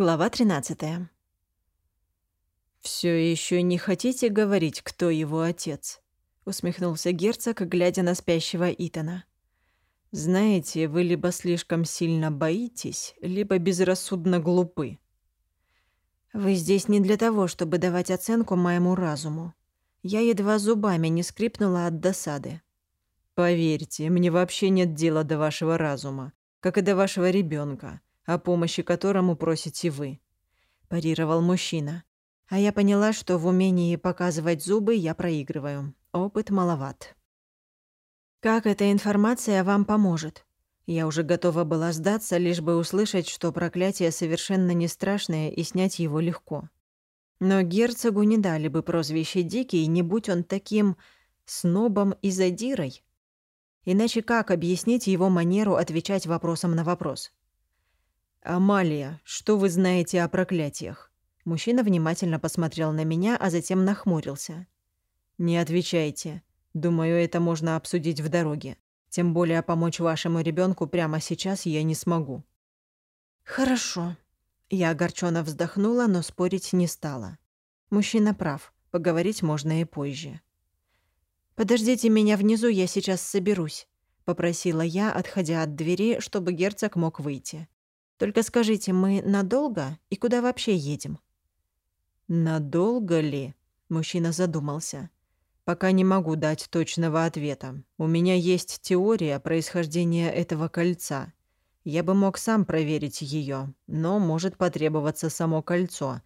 Глава 13. Все еще не хотите говорить, кто его отец?» — усмехнулся герцог, глядя на спящего Итана. «Знаете, вы либо слишком сильно боитесь, либо безрассудно глупы». «Вы здесь не для того, чтобы давать оценку моему разуму. Я едва зубами не скрипнула от досады». «Поверьте, мне вообще нет дела до вашего разума, как и до вашего ребенка о помощи которому просите вы», – парировал мужчина. А я поняла, что в умении показывать зубы я проигрываю. Опыт маловат. «Как эта информация вам поможет?» Я уже готова была сдаться, лишь бы услышать, что проклятие совершенно не страшное и снять его легко. Но герцогу не дали бы прозвище «Дикий», не будь он таким снобом и задирой. Иначе как объяснить его манеру отвечать вопросом на вопрос? «Амалия, что вы знаете о проклятиях?» Мужчина внимательно посмотрел на меня, а затем нахмурился. «Не отвечайте. Думаю, это можно обсудить в дороге. Тем более помочь вашему ребенку прямо сейчас я не смогу». «Хорошо». Я огорченно вздохнула, но спорить не стала. Мужчина прав. Поговорить можно и позже. «Подождите меня внизу, я сейчас соберусь», — попросила я, отходя от двери, чтобы герцог мог выйти. Только скажите, мы надолго и куда вообще едем?» «Надолго ли?» – мужчина задумался. «Пока не могу дать точного ответа. У меня есть теория происхождения этого кольца. Я бы мог сам проверить ее, но может потребоваться само кольцо,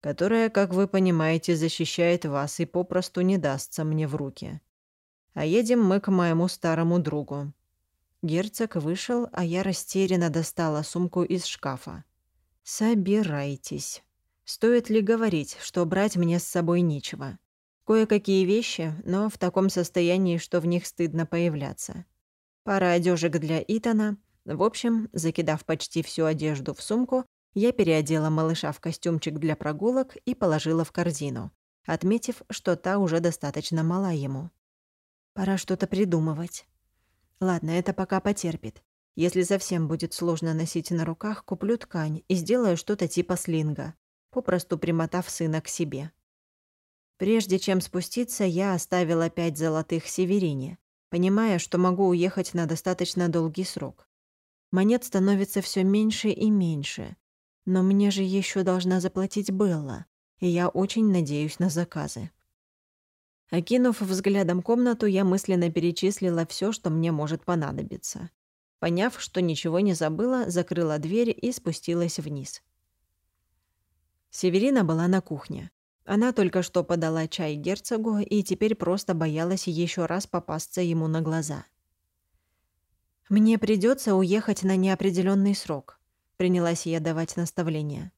которое, как вы понимаете, защищает вас и попросту не дастся мне в руки. А едем мы к моему старому другу. Герцог вышел, а я растерянно достала сумку из шкафа. «Собирайтесь. Стоит ли говорить, что брать мне с собой нечего? Кое-какие вещи, но в таком состоянии, что в них стыдно появляться. Пара одежек для Итана. В общем, закидав почти всю одежду в сумку, я переодела малыша в костюмчик для прогулок и положила в корзину, отметив, что та уже достаточно мала ему. Пора что-то придумывать. Ладно, это пока потерпит. Если совсем будет сложно носить на руках, куплю ткань и сделаю что-то типа слинга, попросту примотав сына к себе. Прежде чем спуститься, я оставила пять золотых Северине, понимая, что могу уехать на достаточно долгий срок. Монет становится все меньше и меньше, но мне же еще должна заплатить Белла, и я очень надеюсь на заказы. Окинув взглядом комнату, я мысленно перечислила все, что мне может понадобиться. Поняв, что ничего не забыла, закрыла дверь и спустилась вниз. Северина была на кухне. Она только что подала чай герцогу и теперь просто боялась еще раз попасться ему на глаза. «Мне придется уехать на неопределенный срок», — принялась я давать наставления.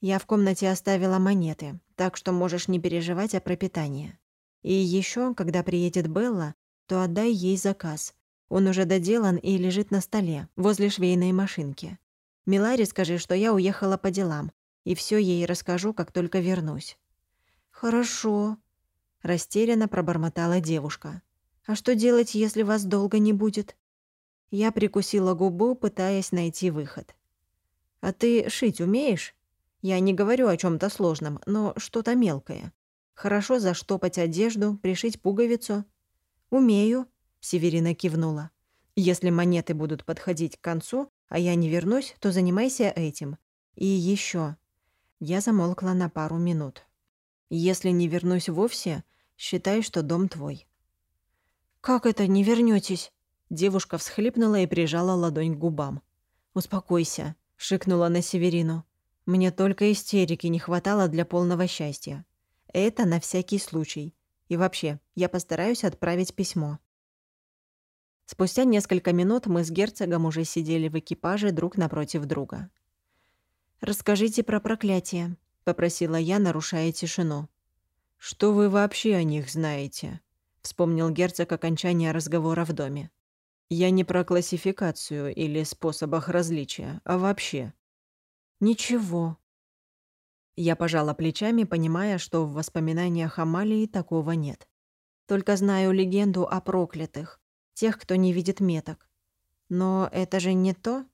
«Я в комнате оставила монеты, так что можешь не переживать о пропитании». И еще, когда приедет Белла, то отдай ей заказ. Он уже доделан и лежит на столе, возле швейной машинки. Миларе скажи, что я уехала по делам, и все ей расскажу, как только вернусь». «Хорошо», — растерянно пробормотала девушка. «А что делать, если вас долго не будет?» Я прикусила губу, пытаясь найти выход. «А ты шить умеешь?» Я не говорю о чем то сложном, но что-то мелкое. Хорошо заштопать одежду, пришить пуговицу. Умею, Северина кивнула. Если монеты будут подходить к концу, а я не вернусь, то занимайся этим. И еще. Я замолкла на пару минут. Если не вернусь вовсе, считай, что дом твой. Как это не вернётесь? Девушка всхлипнула и прижала ладонь к губам. Успокойся, шикнула на Северину. Мне только истерики не хватало для полного счастья. Это на всякий случай. И вообще, я постараюсь отправить письмо. Спустя несколько минут мы с герцогом уже сидели в экипаже друг напротив друга. «Расскажите про проклятие», — попросила я, нарушая тишину. «Что вы вообще о них знаете?» — вспомнил герцог окончания разговора в доме. «Я не про классификацию или способах различия, а вообще». «Ничего», я пожала плечами, понимая, что в воспоминаниях Амалии такого нет. Только знаю легенду о проклятых, тех, кто не видит меток. Но это же не то?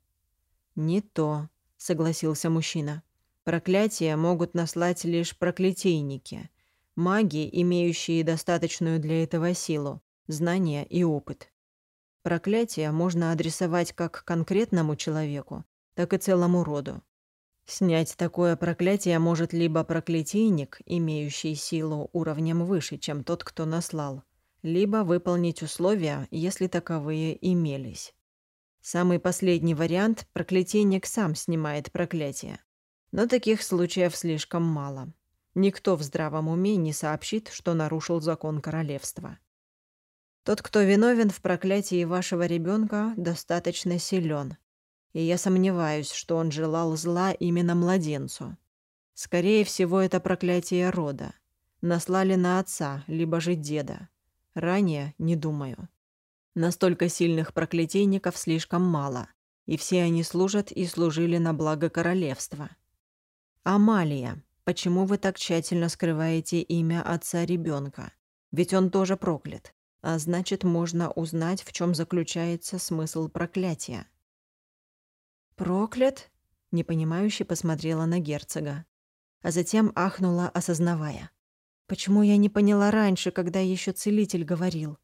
Не то, согласился мужчина. Проклятия могут наслать лишь проклятийники, маги, имеющие достаточную для этого силу, знания и опыт. Проклятие можно адресовать как конкретному человеку, так и целому роду. Снять такое проклятие может либо проклятийник, имеющий силу уровнем выше, чем тот, кто наслал, либо выполнить условия, если таковые имелись. Самый последний вариант – проклятийник сам снимает проклятие. Но таких случаев слишком мало. Никто в здравом уме не сообщит, что нарушил закон королевства. Тот, кто виновен в проклятии вашего ребенка, достаточно силен, и я сомневаюсь, что он желал зла именно младенцу. Скорее всего, это проклятие рода. Наслали на отца, либо же деда. Ранее не думаю. Настолько сильных проклятийников слишком мало, и все они служат и служили на благо королевства. Амалия, почему вы так тщательно скрываете имя отца ребенка? Ведь он тоже проклят. А значит, можно узнать, в чем заключается смысл проклятия. «Проклят?» — непонимающе посмотрела на герцога. А затем ахнула, осознавая. «Почему я не поняла раньше, когда еще целитель говорил?»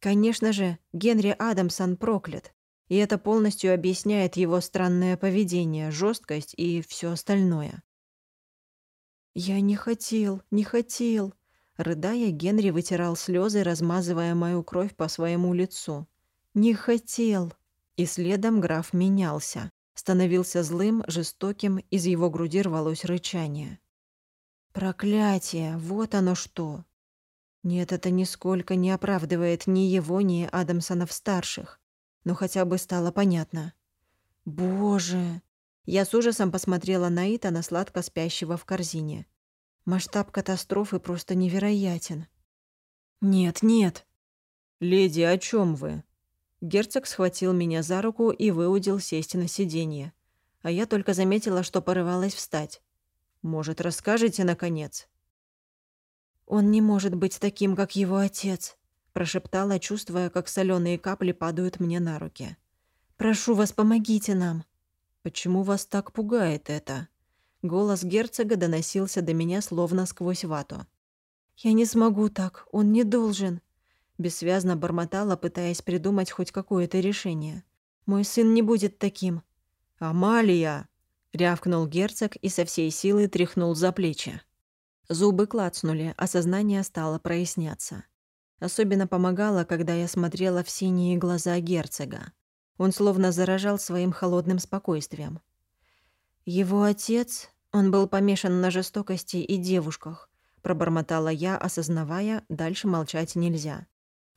Конечно же, Генри Адамсон проклят, и это полностью объясняет его странное поведение, жесткость и все остальное. «Я не хотел, не хотел», — рыдая, Генри вытирал слезы, размазывая мою кровь по своему лицу. «Не хотел». И следом граф менялся. Становился злым, жестоким, из его груди рвалось рычание. «Проклятие! Вот оно что!» Нет, это нисколько не оправдывает ни его, ни Адамсонов-старших. Но хотя бы стало понятно. «Боже!» Я с ужасом посмотрела на Итана, сладко спящего в корзине. Масштаб катастрофы просто невероятен. «Нет, нет!» «Леди, о чем вы?» Герцог схватил меня за руку и выудил сесть на сиденье. А я только заметила, что порывалась встать. «Может, расскажете, наконец?» «Он не может быть таким, как его отец», – прошептала, чувствуя, как соленые капли падают мне на руки. «Прошу вас, помогите нам». «Почему вас так пугает это?» Голос герцога доносился до меня словно сквозь вату. «Я не смогу так, он не должен», Бессвязно бормотала, пытаясь придумать хоть какое-то решение. «Мой сын не будет таким». «Амалия!» — рявкнул герцог и со всей силы тряхнул за плечи. Зубы клацнули, а сознание стало проясняться. Особенно помогало, когда я смотрела в синие глаза герцога. Он словно заражал своим холодным спокойствием. «Его отец, он был помешан на жестокости и девушках», пробормотала я, осознавая, дальше молчать нельзя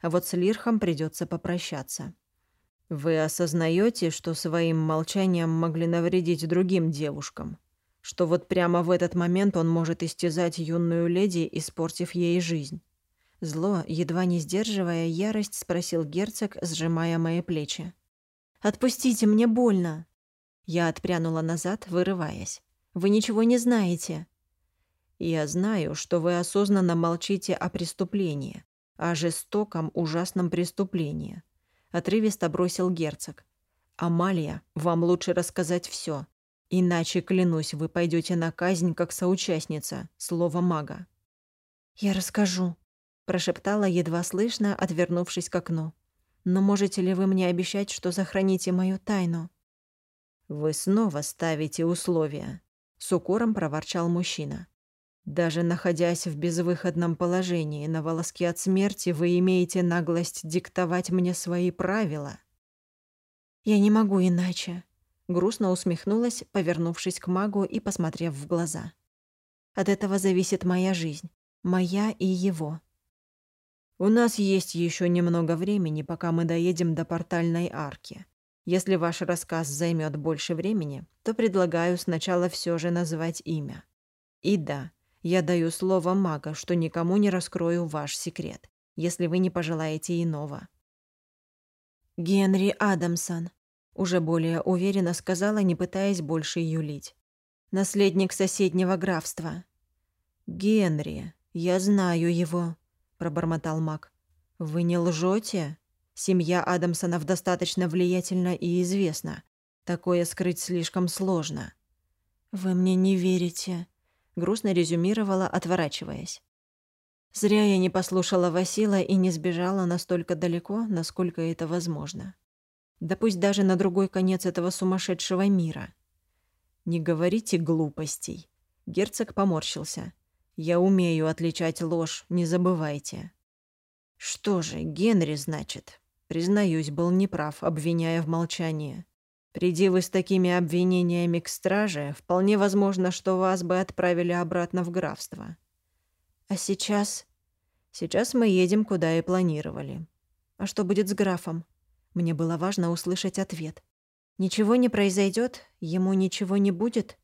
а вот с Лирхом придется попрощаться. Вы осознаете, что своим молчанием могли навредить другим девушкам? Что вот прямо в этот момент он может истязать юную леди, испортив ей жизнь? Зло, едва не сдерживая ярость, спросил герцог, сжимая мои плечи. «Отпустите, мне больно!» Я отпрянула назад, вырываясь. «Вы ничего не знаете!» «Я знаю, что вы осознанно молчите о преступлении, о жестоком, ужасном преступлении. Отрывисто бросил герцог. «Амалия, вам лучше рассказать все. Иначе, клянусь, вы пойдете на казнь как соучастница, слово мага». «Я расскажу», – прошептала едва слышно, отвернувшись к окну. «Но можете ли вы мне обещать, что сохраните мою тайну?» «Вы снова ставите условия», – с укором проворчал мужчина. Даже находясь в безвыходном положении на волоске от смерти, вы имеете наглость диктовать мне свои правила. Я не могу иначе, грустно усмехнулась, повернувшись к магу и посмотрев в глаза. От этого зависит моя жизнь, моя и его. У нас есть еще немного времени, пока мы доедем до портальной арки. Если ваш рассказ займет больше времени, то предлагаю сначала все же назвать имя. И да, я даю слово мага, что никому не раскрою ваш секрет, если вы не пожелаете иного». «Генри Адамсон», — уже более уверенно сказала, не пытаясь больше юлить. «Наследник соседнего графства». «Генри, я знаю его», — пробормотал маг. «Вы не лжете? Семья Адамсонов достаточно влиятельна и известна. Такое скрыть слишком сложно». «Вы мне не верите», — грустно резюмировала, отворачиваясь. Зря я не послушала Васила и не сбежала настолько далеко, насколько это возможно. Да пусть даже на другой конец этого сумасшедшего мира. «Не говорите глупостей». Герцог поморщился. «Я умею отличать ложь, не забывайте». «Что же, Генри, значит?» Признаюсь, был неправ, обвиняя в молчании. Приди вы с такими обвинениями к страже, вполне возможно, что вас бы отправили обратно в графство. А сейчас? Сейчас мы едем, куда и планировали. А что будет с графом? Мне было важно услышать ответ. Ничего не произойдет, ему ничего не будет.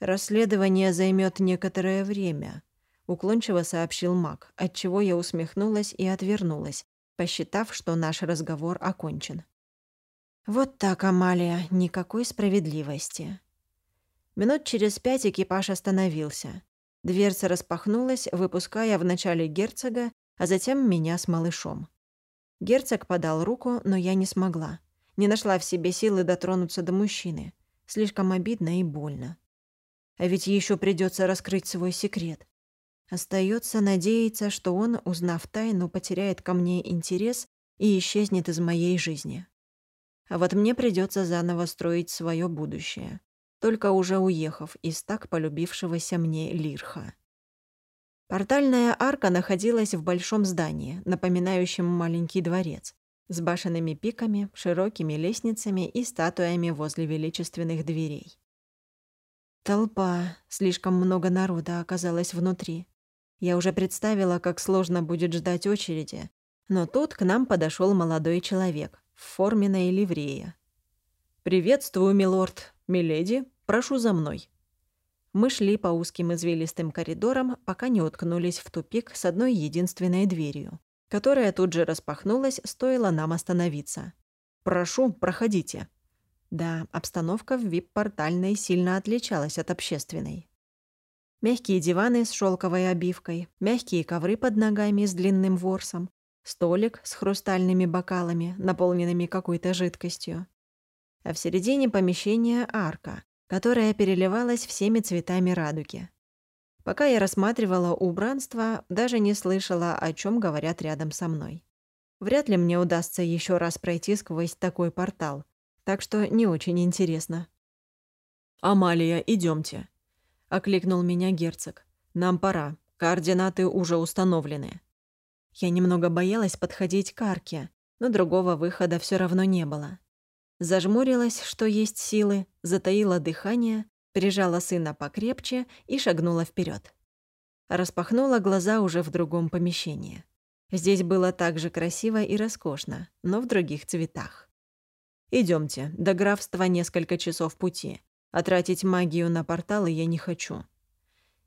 Расследование займет некоторое время, уклончиво сообщил Мак, отчего я усмехнулась и отвернулась, посчитав, что наш разговор окончен. Вот так, Амалия, никакой справедливости. Минут через пять экипаж остановился. Дверца распахнулась, выпуская вначале герцога, а затем меня с малышом. Герцог подал руку, но я не смогла. Не нашла в себе силы дотронуться до мужчины. Слишком обидно и больно. А ведь еще придется раскрыть свой секрет. Остается надеяться, что он, узнав тайну, потеряет ко мне интерес и исчезнет из моей жизни. А вот мне придется заново строить свое будущее, только уже уехав из так полюбившегося мне Лирха. Портальная арка находилась в большом здании, напоминающем маленький дворец, с башенными пиками, широкими лестницами и статуями возле величественных дверей. Толпа, слишком много народа оказалось внутри. Я уже представила, как сложно будет ждать очереди, но тут к нам подошел молодой человек, в форменной ливрее. «Приветствую, милорд. Миледи, прошу за мной». Мы шли по узким извилистым коридорам, пока не уткнулись в тупик с одной единственной дверью, которая тут же распахнулась, стоило нам остановиться. «Прошу, проходите». Да, обстановка в вип-портальной сильно отличалась от общественной. Мягкие диваны с шелковой обивкой, мягкие ковры под ногами с длинным ворсом, столик с хрустальными бокалами, наполненными какой-то жидкостью. А в середине помещения арка, которая переливалась всеми цветами радуги. Пока я рассматривала убранство, даже не слышала, о чем говорят рядом со мной. Вряд ли мне удастся еще раз пройти сквозь такой портал, так что не очень интересно. «Амалия, идемте, окликнул меня герцог. «Нам пора. Координаты уже установлены». Я немного боялась подходить к арке, но другого выхода все равно не было. Зажмурилась, что есть силы, затаила дыхание, прижала сына покрепче и шагнула вперед. Распахнула глаза уже в другом помещении. Здесь было так же красиво и роскошно, но в других цветах. Идемте, до графства несколько часов пути, а тратить магию на порталы я не хочу».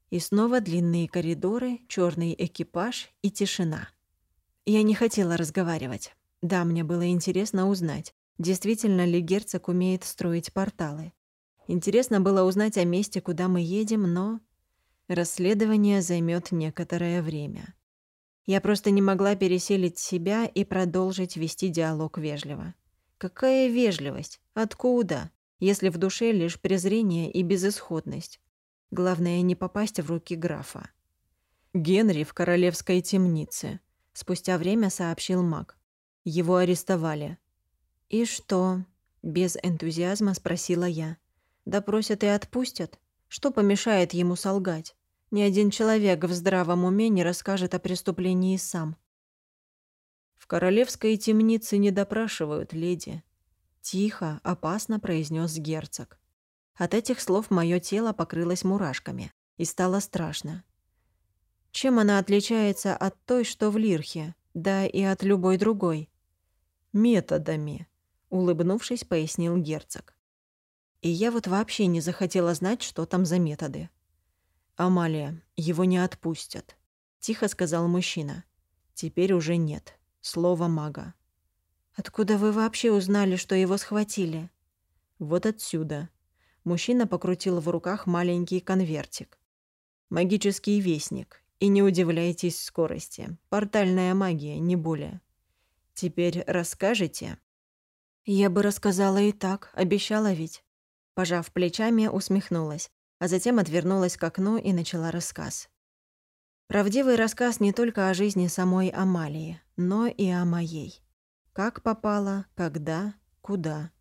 И снова длинные коридоры, черный экипаж и тишина. Я не хотела разговаривать. Да, мне было интересно узнать, действительно ли герцог умеет строить порталы. Интересно было узнать о месте, куда мы едем, но... Расследование займет некоторое время. Я просто не могла переселить себя и продолжить вести диалог вежливо. Какая вежливость? Откуда? Если в душе лишь презрение и безысходность. Главное, не попасть в руки графа. Генри в королевской темнице. Спустя время сообщил маг. Его арестовали. «И что?» — без энтузиазма спросила я. «Допросят и отпустят? Что помешает ему солгать? Ни один человек в здравом уме не расскажет о преступлении сам». «В королевской темнице не допрашивают, леди», — тихо, опасно произнес герцог. От этих слов мое тело покрылось мурашками, и стало страшно. Чем она отличается от той, что в Лирхе, да и от любой другой? Методами, улыбнувшись, пояснил герцог. И я вот вообще не захотела знать, что там за методы. Амалия, его не отпустят, тихо сказал мужчина. Теперь уже нет. Слово мага. Откуда вы вообще узнали, что его схватили? Вот отсюда. Мужчина покрутил в руках маленький конвертик. Магический вестник, и не удивляйтесь скорости. Портальная магия, не более. Теперь расскажете?» «Я бы рассказала и так, обещала ведь». Пожав плечами, усмехнулась, а затем отвернулась к окну и начала рассказ. Правдивый рассказ не только о жизни самой Амалии, но и о моей. Как попала, когда, куда.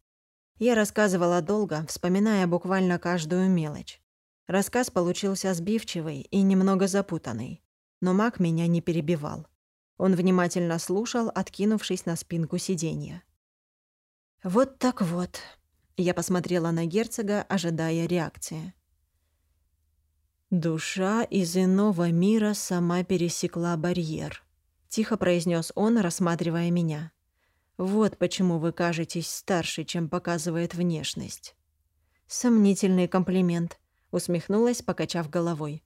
Я рассказывала долго, вспоминая буквально каждую мелочь. Рассказ получился сбивчивый и немного запутанный, но маг меня не перебивал. Он внимательно слушал, откинувшись на спинку сиденья. «Вот так вот», — я посмотрела на герцога, ожидая реакции. «Душа из иного мира сама пересекла барьер», — тихо произнес он, рассматривая меня. «Вот почему вы кажетесь старше, чем показывает внешность». Сомнительный комплимент усмехнулась, покачав головой.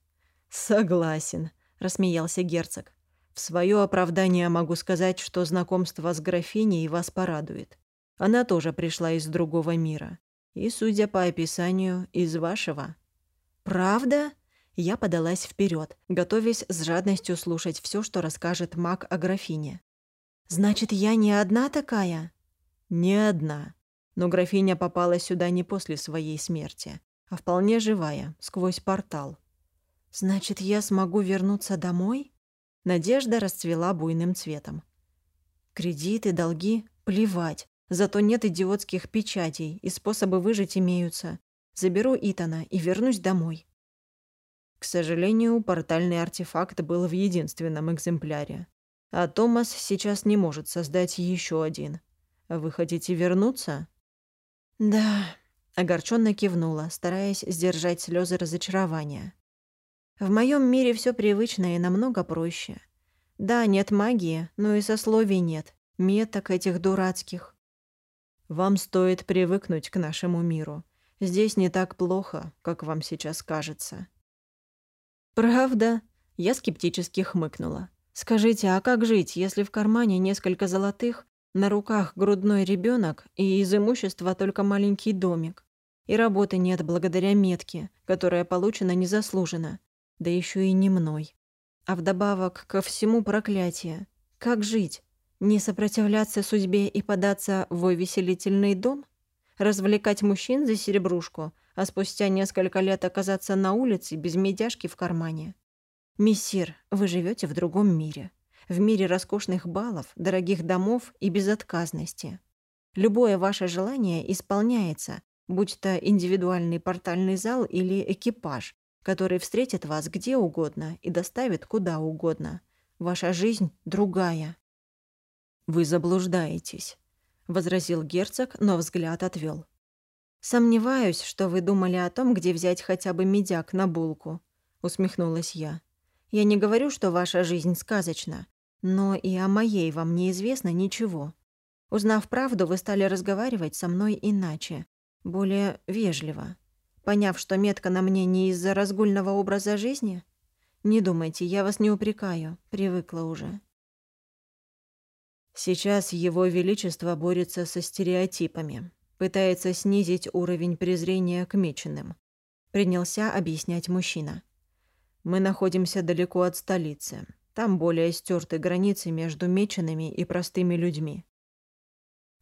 Согласен, рассмеялся герцог. В свое оправдание могу сказать, что знакомство с графиней вас порадует. Она тоже пришла из другого мира. И, судя по описанию, из вашего. Правда? Я подалась вперед, готовясь с жадностью слушать все, что расскажет маг о графине. Значит, я не одна такая? Не одна. Но графиня попала сюда не после своей смерти а вполне живая, сквозь портал. «Значит, я смогу вернуться домой?» Надежда расцвела буйным цветом. «Кредиты, долги — плевать. Зато нет идиотских печатей, и способы выжить имеются. Заберу Итана и вернусь домой». К сожалению, портальный артефакт был в единственном экземпляре. А Томас сейчас не может создать еще один. Вы хотите вернуться? Да, Огорченно кивнула, стараясь сдержать слезы разочарования. В моем мире все привычно и намного проще. Да, нет магии, но и сословий нет, меток этих дурацких. Вам стоит привыкнуть к нашему миру. Здесь не так плохо, как вам сейчас кажется. Правда? Я скептически хмыкнула. Скажите, а как жить, если в кармане несколько золотых, на руках грудной ребенок и из имущества только маленький домик? И работы нет благодаря метке, которая получена незаслуженно, да еще и не мной. А вдобавок ко всему проклятие. Как жить? Не сопротивляться судьбе и податься в увеселительный дом? Развлекать мужчин за серебрушку, а спустя несколько лет оказаться на улице без медяшки в кармане? Мессир, вы живете в другом мире. В мире роскошных балов, дорогих домов и безотказности. Любое ваше желание исполняется, будь то индивидуальный портальный зал или экипаж, который встретит вас где угодно и доставит куда угодно. Ваша жизнь другая. «Вы заблуждаетесь», — возразил герцог, но взгляд отвел. «Сомневаюсь, что вы думали о том, где взять хотя бы медяк на булку», — усмехнулась я. «Я не говорю, что ваша жизнь сказочна, но и о моей вам неизвестно ничего. Узнав правду, вы стали разговаривать со мной иначе, более вежливо. Поняв, что метка на мне не из-за разгульного образа жизни? Не думайте, я вас не упрекаю, привыкла уже. Сейчас его величество борется со стереотипами, пытается снизить уровень презрения к меченым. Принялся объяснять мужчина. Мы находимся далеко от столицы. Там более стерты границы между меченными и простыми людьми.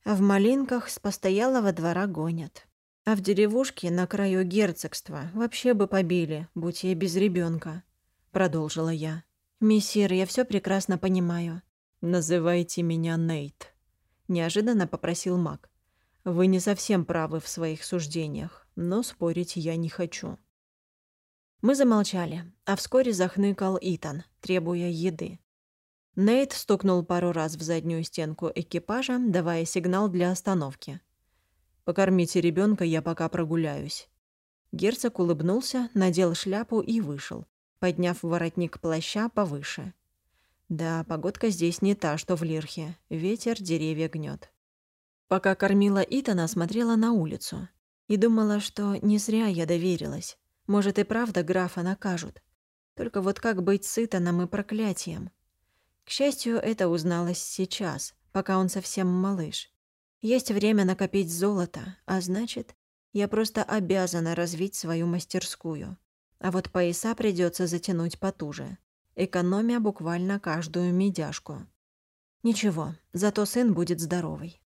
В малинках с постоялого двора гонят. А в деревушке на краю герцогства вообще бы побили, будь я без ребенка, продолжила я. «Мессир, я все прекрасно понимаю». «Называйте меня Нейт», — неожиданно попросил маг. «Вы не совсем правы в своих суждениях, но спорить я не хочу». Мы замолчали, а вскоре захныкал Итан, требуя еды. Нейт стукнул пару раз в заднюю стенку экипажа, давая сигнал для остановки. «Покормите ребенка, я пока прогуляюсь». Герцог улыбнулся, надел шляпу и вышел, подняв воротник плаща повыше. Да, погодка здесь не та, что в Лирхе. Ветер деревья гнет. Пока кормила Итана, смотрела на улицу. И думала, что не зря я доверилась. Может и правда графа накажут. Только вот как быть с Итаном и проклятием? К счастью, это узналось сейчас, пока он совсем малыш. Есть время накопить золото, а значит, я просто обязана развить свою мастерскую. А вот пояса придется затянуть потуже, экономя буквально каждую медяшку. Ничего, зато сын будет здоровый.